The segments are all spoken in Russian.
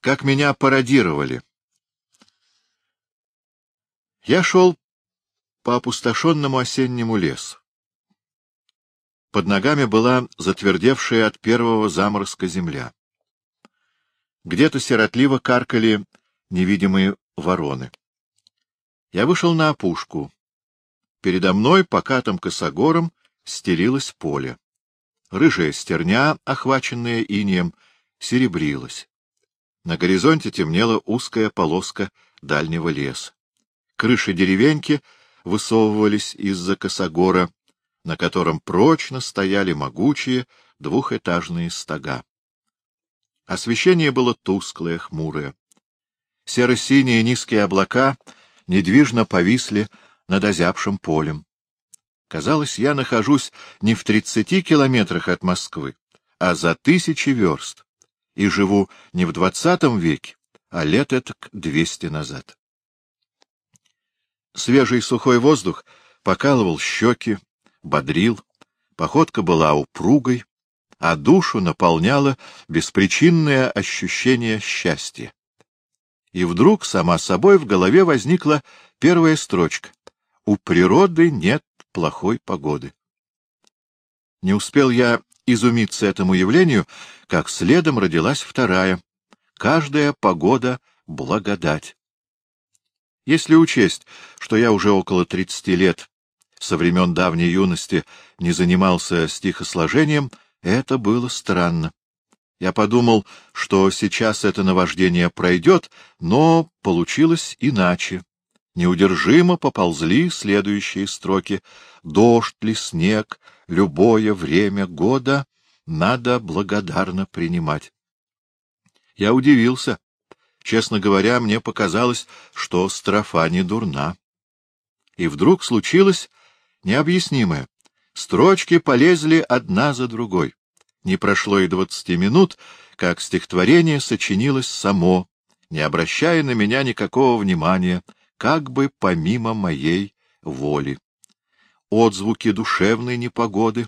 как меня пародировали. Я шел по опустошенному осеннему лесу. Под ногами была затвердевшая от первого заморозка земля. Где-то сиротливо каркали невидимые вороны. Я вышел на опушку. Передо мной, покатым косогором, стелилось поле. Рыжая стерня, охваченная инеем, серебрилась. На горизонте темнела узкая полоска дальнего леса. Крыши деревеньки высовывались из-за косогора, на котором прочно стояли могучие двухэтажные стога. Освещение было тусклое, хмурое. Серо-синие низкие облака недвижно повисли над озябшим полем. Казалось, я нахожусь не в тридцати километрах от Москвы, а за тысячи верст, и живу не в двадцатом веке, а лет это двести назад. Свежий сухой воздух покалывал щеки, бодрил, походка была упругой, а душу наполняло беспричинное ощущение счастья. И вдруг сама собой в голове возникла первая строчка «У природы нет плохой погоды». Не успел я изумиться этому явлению, как следом родилась вторая «Каждая погода — благодать». Если учесть, что я уже около тридцати лет со времен давней юности не занимался стихосложением, это было странно. Я подумал, что сейчас это наваждение пройдет, но получилось иначе. Неудержимо поползли следующие строки. Дождь ли, снег, любое время года надо благодарно принимать. Я удивился. Честно говоря, мне показалось, что строфа не дурна. И вдруг случилось необъяснимое. Строчки полезли одна за другой. Не прошло и двадцати минут, как стихотворение сочинилось само, не обращая на меня никакого внимания, как бы помимо моей воли. Отзвуки душевной непогоды,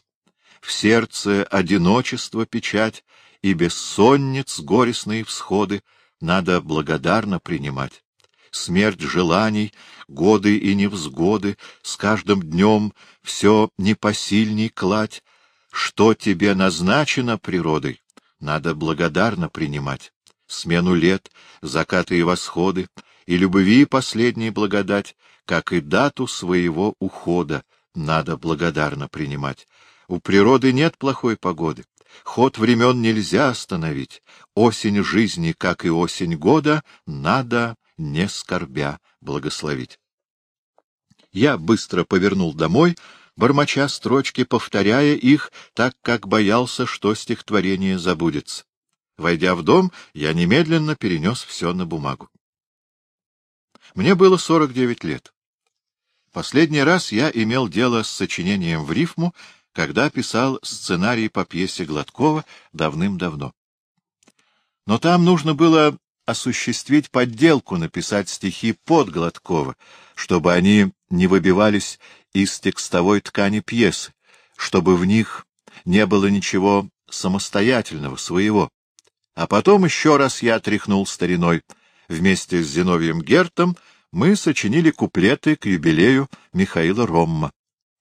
в сердце одиночество печать и бессонниц горестные всходы надо благодарно принимать смерть желаний, годы и невзгоды, с каждым днем все непосильней кладь. Что тебе назначено природой, надо благодарно принимать. Смену лет, закаты и восходы, и любви последней благодать, как и дату своего ухода, надо благодарно принимать. У природы нет плохой погоды. Ход времен нельзя остановить. Осень жизни, как и осень года, надо не скорбя, благословить. Я быстро повернул домой, бормоча строчки, повторяя их, так как боялся, что стихотворение забудется. Войдя в дом, я немедленно перенес все на бумагу. Мне было сорок девять лет. Последний раз я имел дело с сочинением в рифму, когда писал сценарий по пьесе Гладкова давным-давно. Но там нужно было осуществить подделку, написать стихи под Гладкова, чтобы они не выбивались из текстовой ткани пьесы, чтобы в них не было ничего самостоятельного, своего. А потом еще раз я тряхнул стариной. Вместе с Зиновием Гертом мы сочинили куплеты к юбилею Михаила Ромма.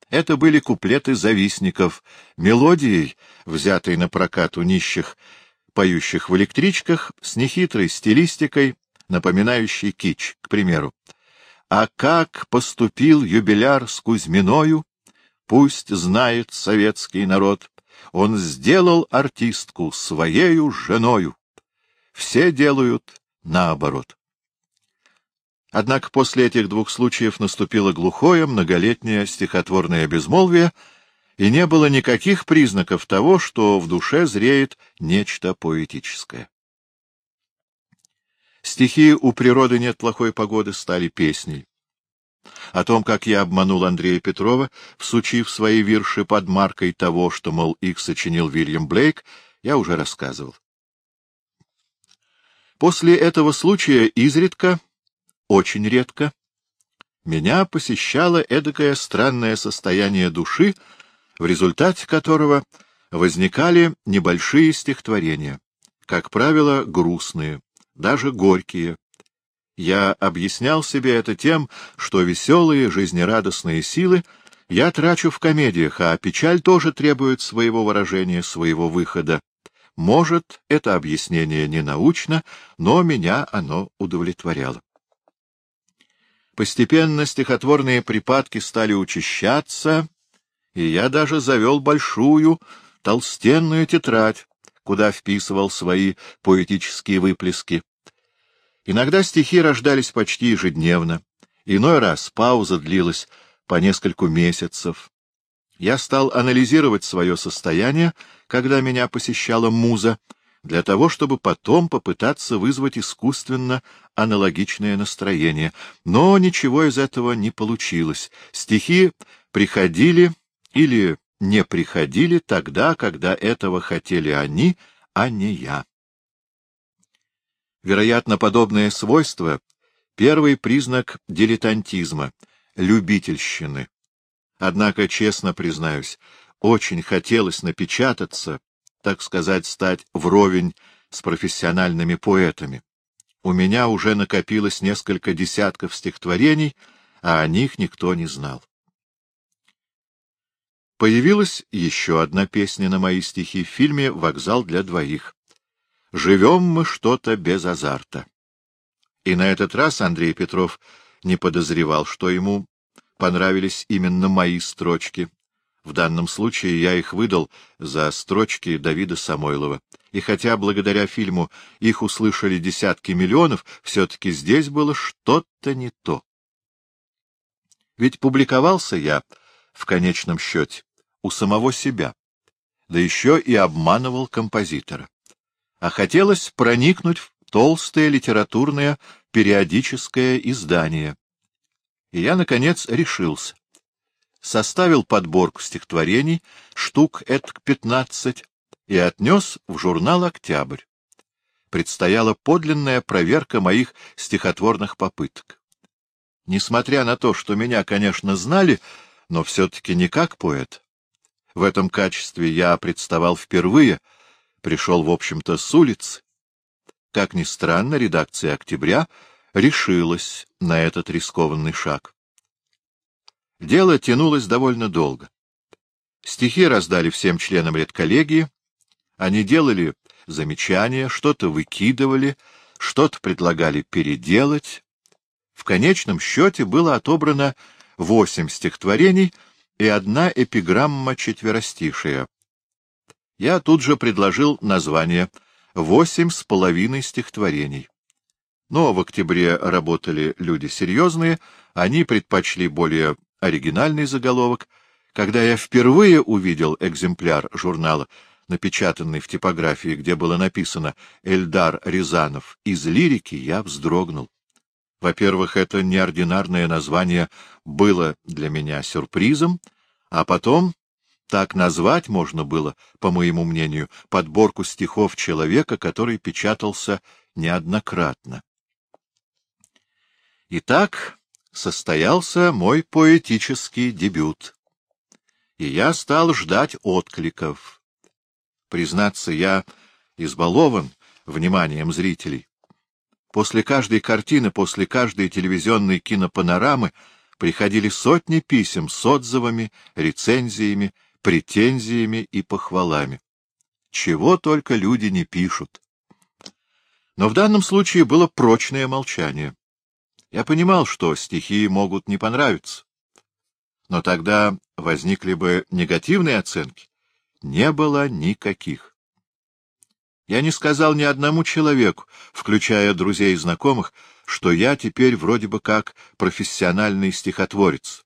Это были куплеты завистников, мелодией, взятой на прокат у нищих, поющих в электричках с нехитрой стилистикой, напоминающей кич, к примеру. А как поступил юбиляр с Кузьминою, пусть знает советский народ, он сделал артистку своею женою. Все делают наоборот. Однако после этих двух случаев наступило глухое многолетнее стихотворное безмолвие — и не было никаких признаков того, что в душе зреет нечто поэтическое. Стихи «У природы нет плохой погоды» стали песней. О том, как я обманул Андрея Петрова, всучив свои вирши под маркой того, что, мол, их сочинил Вильям Блейк, я уже рассказывал. После этого случая изредка, очень редко, меня посещало эдакое странное состояние души, в результате которого возникали небольшие стихотворения, как правило, грустные, даже горькие. Я объяснял себе это тем, что веселые, жизнерадостные силы я трачу в комедиях, а печаль тоже требует своего выражения, своего выхода. Может, это объяснение не научно, но меня оно удовлетворяло. Постепенно стихотворные припадки стали учащаться, и я даже завел большую толстенную тетрадь, куда вписывал свои поэтические выплески. Иногда стихи рождались почти ежедневно, иной раз пауза длилась по нескольку месяцев. Я стал анализировать свое состояние, когда меня посещала муза, для того, чтобы потом попытаться вызвать искусственно аналогичное настроение. Но ничего из этого не получилось. Стихи приходили или не приходили тогда, когда этого хотели они, а не я. Вероятно, подобное свойство — первый признак дилетантизма, любительщины. Однако, честно признаюсь, очень хотелось напечататься, так сказать, стать вровень с профессиональными поэтами. У меня уже накопилось несколько десятков стихотворений, а о них никто не знал. Появилась еще одна песня на мои стихи в фильме «Вокзал для двоих». «Живем мы что-то без азарта». И на этот раз Андрей Петров не подозревал, что ему понравились именно мои строчки. В данном случае я их выдал за строчки Давида Самойлова. И хотя благодаря фильму их услышали десятки миллионов, все-таки здесь было что-то не то. Ведь публиковался я, в конечном счете, у самого себя, да еще и обманывал композитора. А хотелось проникнуть в толстое литературное периодическое издание. И я, наконец, решился. Составил подборку стихотворений, штук этак пятнадцать, и отнес в журнал «Октябрь». Предстояла подлинная проверка моих стихотворных попыток. Несмотря на то, что меня, конечно, знали, но все-таки не как поэт, в этом качестве я представал впервые, пришел, в общем-то, с улицы. Как ни странно, редакция «Октября» решилась на этот рискованный шаг. Дело тянулось довольно долго. Стихи раздали всем членам редколлегии, они делали замечания, что-то выкидывали, что-то предлагали переделать. В конечном счете было отобрано восемь стихотворений — и одна эпиграмма четверостишия. Я тут же предложил название «Восемь с половиной стихотворений». Но в октябре работали люди серьезные, они предпочли более оригинальный заголовок. Когда я впервые увидел экземпляр журнала, напечатанный в типографии, где было написано «Эльдар Рязанов» из лирики, я вздрогнул. Во-первых, это неординарное название было для меня сюрпризом, а потом так назвать можно было, по моему мнению, подборку стихов человека, который печатался неоднократно. Итак, состоялся мой поэтический дебют, и я стал ждать откликов. Признаться, я избалован вниманием зрителей. После каждой картины, после каждой телевизионной кинопанорамы приходили сотни писем с отзывами, рецензиями, претензиями и похвалами. Чего только люди не пишут. Но в данном случае было прочное молчание. Я понимал, что стихи могут не понравиться. Но тогда возникли бы негативные оценки. Не было никаких. Я не сказал ни одному человеку, включая друзей и знакомых, что я теперь вроде бы как профессиональный стихотворец.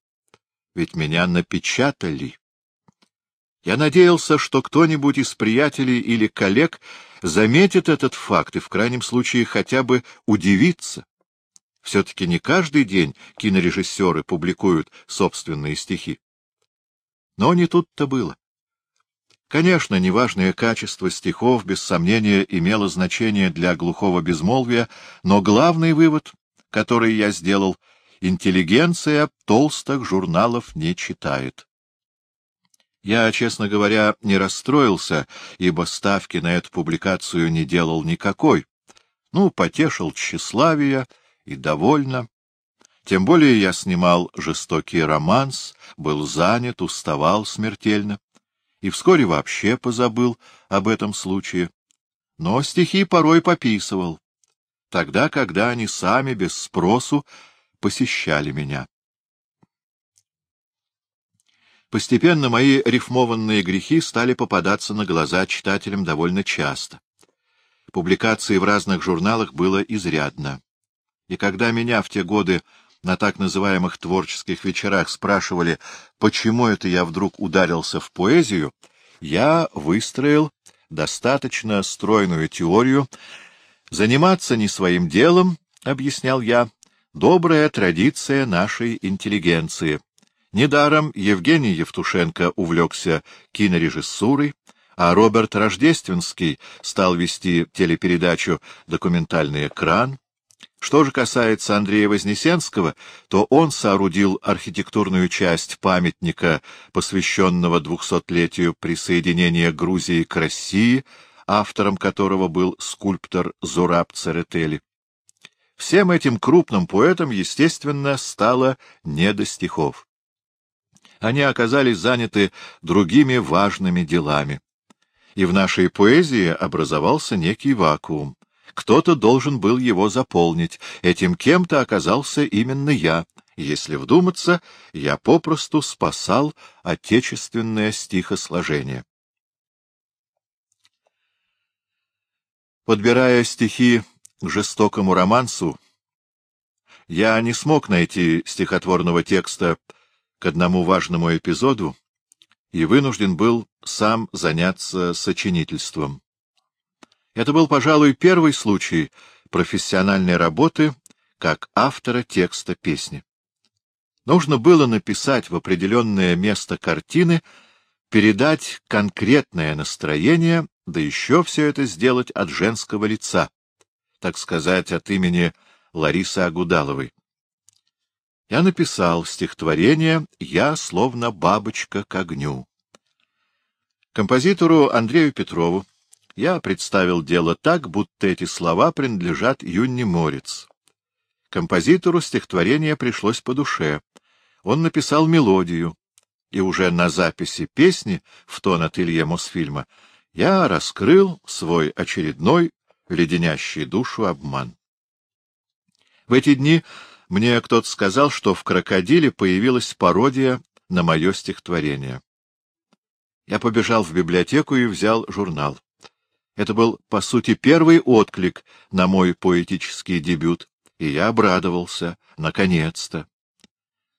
Ведь меня напечатали. Я надеялся, что кто-нибудь из приятелей или коллег заметит этот факт и в крайнем случае хотя бы удивится. Все-таки не каждый день кинорежиссеры публикуют собственные стихи. Но не тут-то было. Конечно, неважное качество стихов, без сомнения, имело значение для глухого безмолвия, но главный вывод, который я сделал, интеллигенция толстых журналов не читает. Я, честно говоря, не расстроился, ибо ставки на эту публикацию не делал никакой. Ну, потешил тщеславие и довольно. Тем более я снимал жестокий романс, был занят, уставал смертельно и вскоре вообще позабыл об этом случае. Но стихи порой пописывал, тогда, когда они сами, без спросу, посещали меня. Постепенно мои рифмованные грехи стали попадаться на глаза читателям довольно часто. Публикаций в разных журналах было изрядно. И когда меня в те годы на так называемых творческих вечерах спрашивали, почему это я вдруг ударился в поэзию, я выстроил достаточно стройную теорию. Заниматься не своим делом, — объяснял я, — добрая традиция нашей интеллигенции. Недаром Евгений Евтушенко увлекся кинорежиссурой, а Роберт Рождественский стал вести телепередачу «Документальный экран». Что же касается Андрея Вознесенского, то он соорудил архитектурную часть памятника, посвященного двухсотлетию присоединения Грузии к России, автором которого был скульптор Зураб Церетели. Всем этим крупным поэтам, естественно, стало не до стихов они оказались заняты другими важными делами. И в нашей поэзии образовался некий вакуум. Кто-то должен был его заполнить, этим кем-то оказался именно я. Если вдуматься, я попросту спасал отечественное стихосложение. Подбирая стихи к жестокому романсу, я не смог найти стихотворного текста к одному важному эпизоду и вынужден был сам заняться сочинительством. Это был, пожалуй, первый случай профессиональной работы как автора текста песни. Нужно было написать в определенное место картины, передать конкретное настроение, да еще все это сделать от женского лица, так сказать, от имени Ларисы Агудаловой. Я написал стихотворение «Я словно бабочка к огню». Композитору Андрею Петрову я представил дело так, будто эти слова принадлежат Юнне Морец. Композитору стихотворение пришлось по душе. Он написал мелодию, и уже на записи песни в тон от Илье Мосфильма я раскрыл свой очередной леденящий душу обман. В эти дни мне кто-то сказал, что в «Крокодиле» появилась пародия на мое стихотворение. Я побежал в библиотеку и взял журнал. Это был, по сути, первый отклик на мой поэтический дебют, и я обрадовался, наконец-то.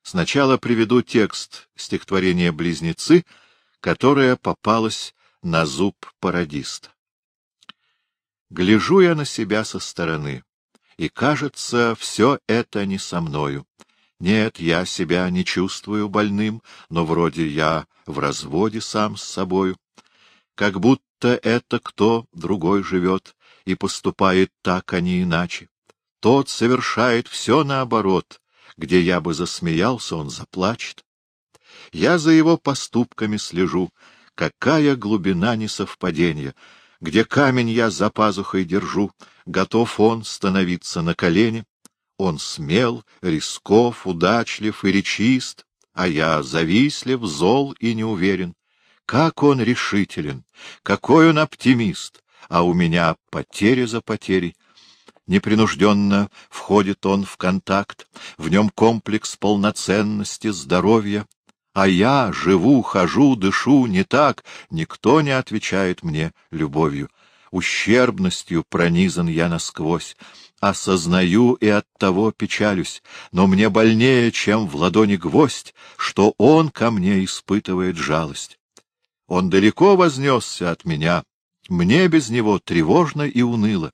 Сначала приведу текст стихотворения «Близнецы», которое попалось на зуб пародиста. Гляжу я на себя со стороны и, кажется, все это не со мною. Нет, я себя не чувствую больным, но вроде я в разводе сам с собою. Как будто это кто другой живет и поступает так, а не иначе. Тот совершает все наоборот, где я бы засмеялся, он заплачет. Я за его поступками слежу, какая глубина несовпадения — где камень я за пазухой держу, готов он становиться на колени. Он смел, рисков, удачлив и речист, а я завистлив, зол и неуверен. Как он решителен, какой он оптимист, а у меня потери за потерей. Непринужденно входит он в контакт, в нем комплекс полноценности, здоровья, а я живу, хожу, дышу не так, никто не отвечает мне любовью. Ущербностью пронизан я насквозь, осознаю и оттого печалюсь, но мне больнее, чем в ладони гвоздь, что он ко мне испытывает жалость. Он далеко вознесся от меня, мне без него тревожно и уныло,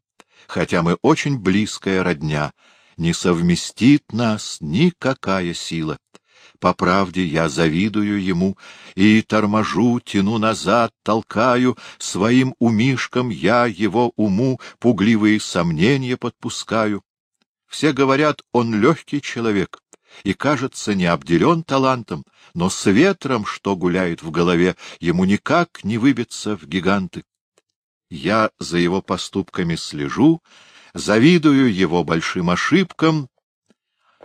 хотя мы очень близкая родня, не совместит нас никакая сила. По правде я завидую ему и торможу, тяну назад, толкаю, своим умишком я его уму пугливые сомнения подпускаю. Все говорят, он легкий человек и, кажется, не обделен талантом, но с ветром, что гуляет в голове, ему никак не выбиться в гиганты. Я за его поступками слежу, завидую его большим ошибкам.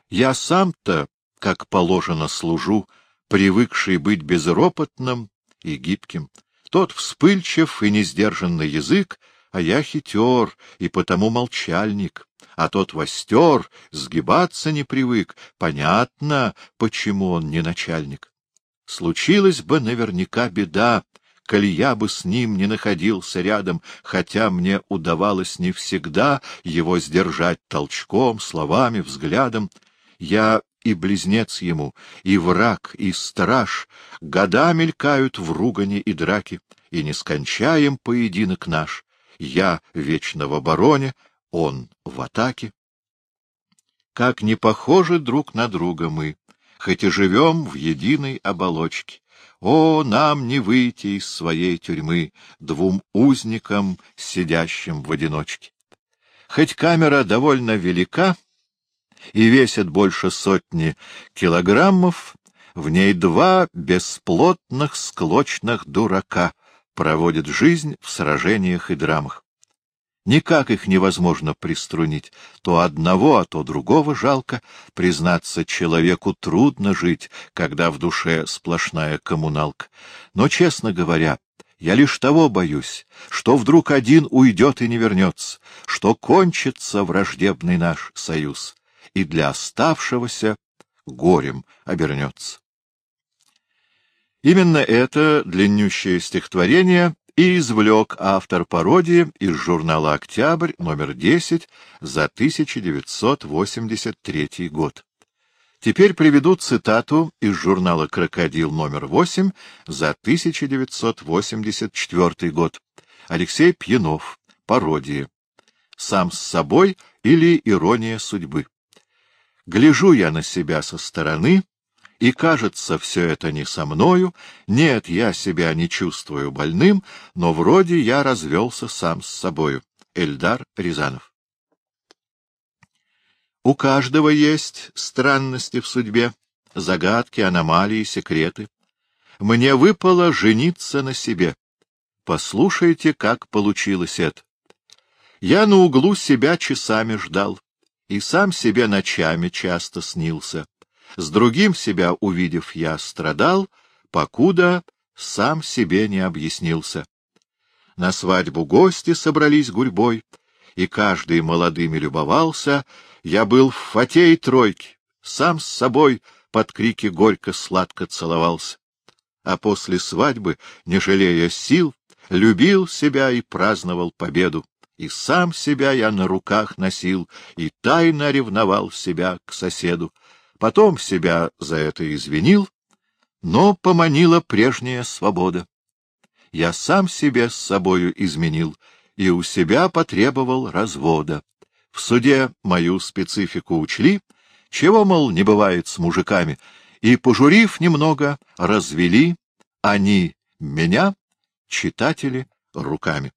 Я сам-то, как положено, служу, привыкший быть безропотным и гибким. Тот вспыльчив и несдержанный язык, а я хитер и потому молчальник. А тот востер, сгибаться не привык. Понятно, почему он не начальник. Случилась бы наверняка беда, коли я бы с ним не находился рядом, хотя мне удавалось не всегда его сдержать толчком, словами, взглядом. Я и близнец ему, и враг, и страж, года мелькают в ругани и драке, и нескончаем поединок наш. Я вечно в обороне, он в атаке. Как не похожи друг на друга мы, хоть и живем в единой оболочке. О, нам не выйти из своей тюрьмы двум узникам, сидящим в одиночке. Хоть камера довольно велика и весит больше сотни килограммов, в ней два бесплотных склочных дурака проводят жизнь в сражениях и драмах. Никак их невозможно приструнить. То одного, а то другого жалко. Признаться, человеку трудно жить, когда в душе сплошная коммуналка. Но, честно говоря, я лишь того боюсь, что вдруг один уйдет и не вернется, что кончится враждебный наш союз, и для оставшегося горем обернется. Именно это длиннющее стихотворение и извлек автор пародии из журнала «Октябрь» номер 10 за 1983 год. Теперь приведу цитату из журнала «Крокодил» номер 8 за 1984 год. Алексей Пьянов. Пародии. «Сам с собой» или «Ирония судьбы». Гляжу я на себя со стороны, и кажется все это не со мною, нет, я себя не чувствую больным, но вроде я развелся сам с собою. Эльдар Рязанов У каждого есть странности в судьбе, загадки, аномалии, секреты. Мне выпало жениться на себе. Послушайте, как получилось это. Я на углу себя часами ждал, и сам себе ночами часто снился. С другим себя увидев, я страдал, покуда сам себе не объяснился. На свадьбу гости собрались гурьбой, и каждый молодыми любовался. Я был в фате и тройке, сам с собой под крики горько-сладко целовался. А после свадьбы, не жалея сил, любил себя и праздновал победу. И сам себя я на руках носил, и тайно ревновал себя к соседу. Потом себя за это извинил, но поманила прежняя свобода. Я сам себе с собою изменил и у себя потребовал развода. В суде мою специфику учли, чего, мол, не бывает с мужиками, и, пожурив немного, развели они меня, читатели, руками.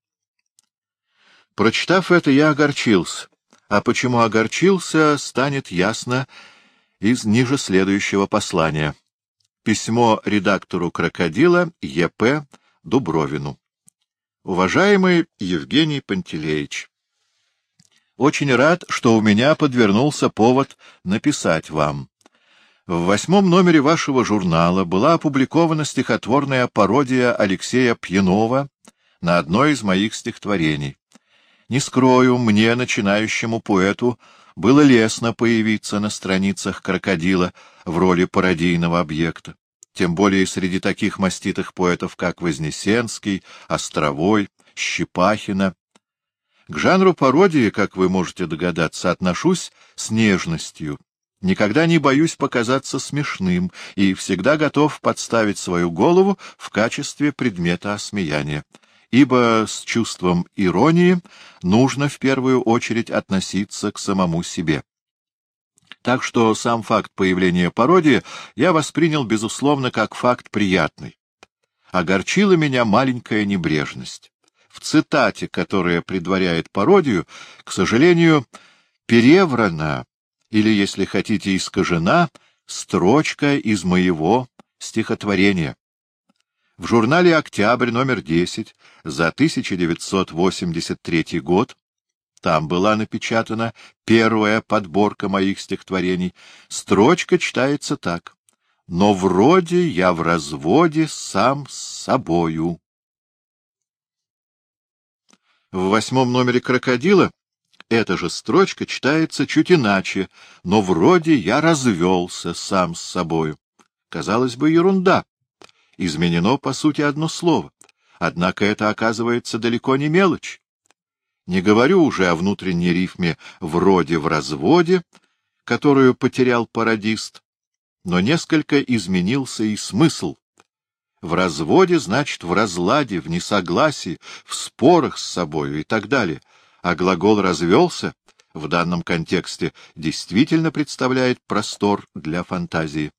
Прочитав это, я огорчился. А почему огорчился, станет ясно из ниже следующего послания. Письмо редактору «Крокодила» Е.П. Дубровину. Уважаемый Евгений Пантелеич, очень рад, что у меня подвернулся повод написать вам. В восьмом номере вашего журнала была опубликована стихотворная пародия Алексея Пьянова на одно из моих стихотворений. Не скрою, мне, начинающему поэту, было лестно появиться на страницах крокодила в роли пародийного объекта, тем более среди таких маститых поэтов, как Вознесенский, Островой, Щепахина. К жанру пародии, как вы можете догадаться, отношусь с нежностью, никогда не боюсь показаться смешным и всегда готов подставить свою голову в качестве предмета осмеяния ибо с чувством иронии нужно в первую очередь относиться к самому себе. Так что сам факт появления пародии я воспринял, безусловно, как факт приятный. Огорчила меня маленькая небрежность. В цитате, которая предваряет пародию, к сожалению, переврана, или, если хотите, искажена, строчка из моего стихотворения. В журнале «Октябрь» номер 10 за 1983 год там была напечатана первая подборка моих стихотворений, строчка читается так. «Но вроде я в разводе сам с собою». В восьмом номере «Крокодила» эта же строчка читается чуть иначе, но вроде я развелся сам с собою. Казалось бы, ерунда. Изменено, по сути, одно слово. Однако это, оказывается, далеко не мелочь. Не говорю уже о внутренней рифме «вроде в разводе», которую потерял пародист, но несколько изменился и смысл. В разводе значит в разладе, в несогласии, в спорах с собою и так далее, а глагол «развелся» в данном контексте действительно представляет простор для фантазии.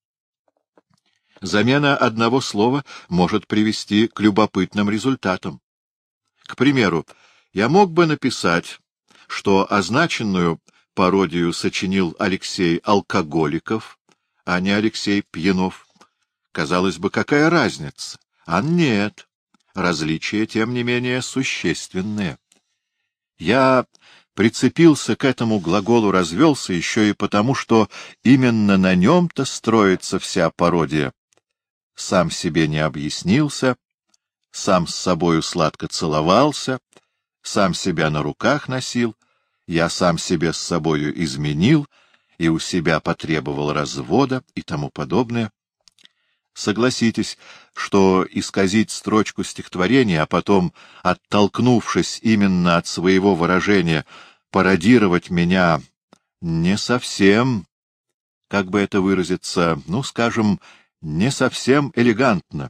Замена одного слова может привести к любопытным результатам. К примеру, я мог бы написать, что означенную пародию сочинил Алексей Алкоголиков, а не Алексей Пьянов. Казалось бы, какая разница? А нет. Различия, тем не менее, существенные. Я прицепился к этому глаголу «развелся» еще и потому, что именно на нем-то строится вся пародия. Сам себе не объяснился, сам с собою сладко целовался, сам себя на руках носил, я сам себе с собою изменил и у себя потребовал развода и тому подобное. Согласитесь, что исказить строчку стихотворения, а потом, оттолкнувшись именно от своего выражения, пародировать меня не совсем, как бы это выразиться, ну, скажем, не совсем элегантно.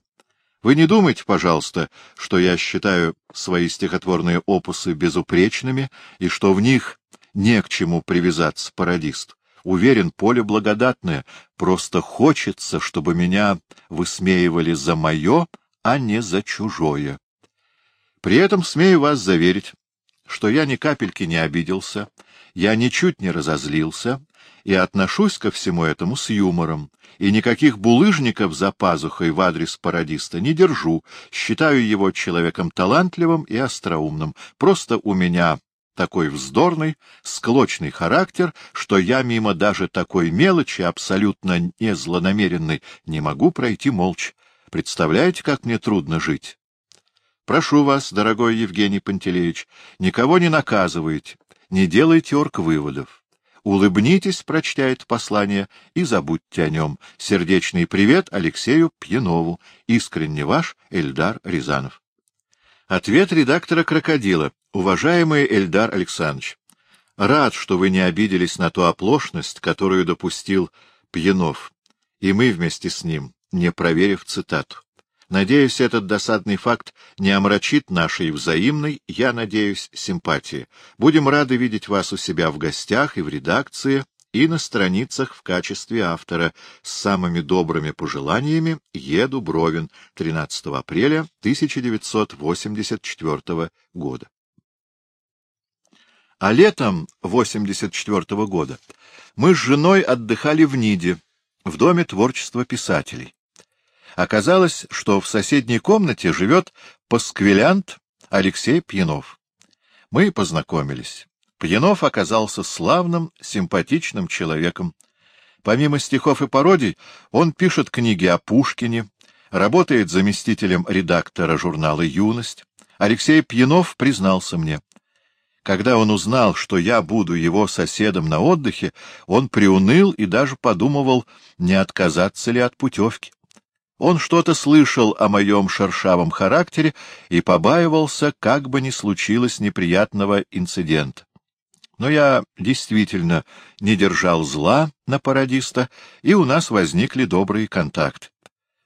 Вы не думайте, пожалуйста, что я считаю свои стихотворные опусы безупречными и что в них не к чему привязаться пародист. Уверен, поле благодатное, просто хочется, чтобы меня высмеивали за мое, а не за чужое. При этом смею вас заверить, что я ни капельки не обиделся, я ничуть не разозлился и отношусь ко всему этому с юмором, и никаких булыжников за пазухой в адрес пародиста не держу, считаю его человеком талантливым и остроумным. Просто у меня такой вздорный, склочный характер, что я мимо даже такой мелочи, абсолютно не злонамеренной, не могу пройти молча. Представляете, как мне трудно жить? Прошу вас, дорогой Евгений Пантелеич, никого не наказывайте, не делайте орг-выводов. Улыбнитесь, прочтя это послание, и забудьте о нем. Сердечный привет Алексею Пьянову. Искренне ваш Эльдар Рязанов. Ответ редактора «Крокодила». Уважаемый Эльдар Александрович, рад, что вы не обиделись на ту оплошность, которую допустил Пьянов, и мы вместе с ним, не проверив цитату. Надеюсь, этот досадный факт не омрачит нашей взаимной, я надеюсь, симпатии. Будем рады видеть вас у себя в гостях и в редакции, и на страницах в качестве автора. С самыми добрыми пожеланиями еду Бровин 13 апреля 1984 года. А летом 1984 года мы с женой отдыхали в Ниде, в Доме творчества писателей. Оказалось, что в соседней комнате живет пасквилянт Алексей Пьянов. Мы познакомились. Пьянов оказался славным, симпатичным человеком. Помимо стихов и пародий, он пишет книги о Пушкине, работает заместителем редактора журнала «Юность». Алексей Пьянов признался мне. Когда он узнал, что я буду его соседом на отдыхе, он приуныл и даже подумывал, не отказаться ли от путевки. Он что-то слышал о моем шершавом характере и побаивался, как бы ни случилось неприятного инцидента. Но я действительно не держал зла на пародиста, и у нас возникли добрые контакты.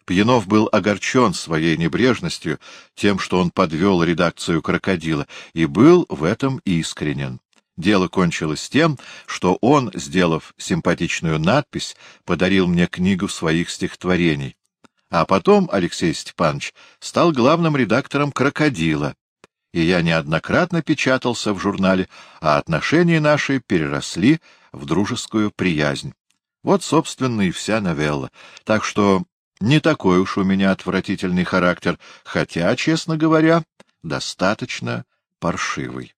Пьянов был огорчен своей небрежностью, тем, что он подвел редакцию «Крокодила», и был в этом искренен. Дело кончилось тем, что он, сделав симпатичную надпись, подарил мне книгу своих стихотворений. А потом Алексей Степанович стал главным редактором «Крокодила», и я неоднократно печатался в журнале, а отношения наши переросли в дружескую приязнь. Вот, собственно, и вся новелла. Так что не такой уж у меня отвратительный характер, хотя, честно говоря, достаточно паршивый.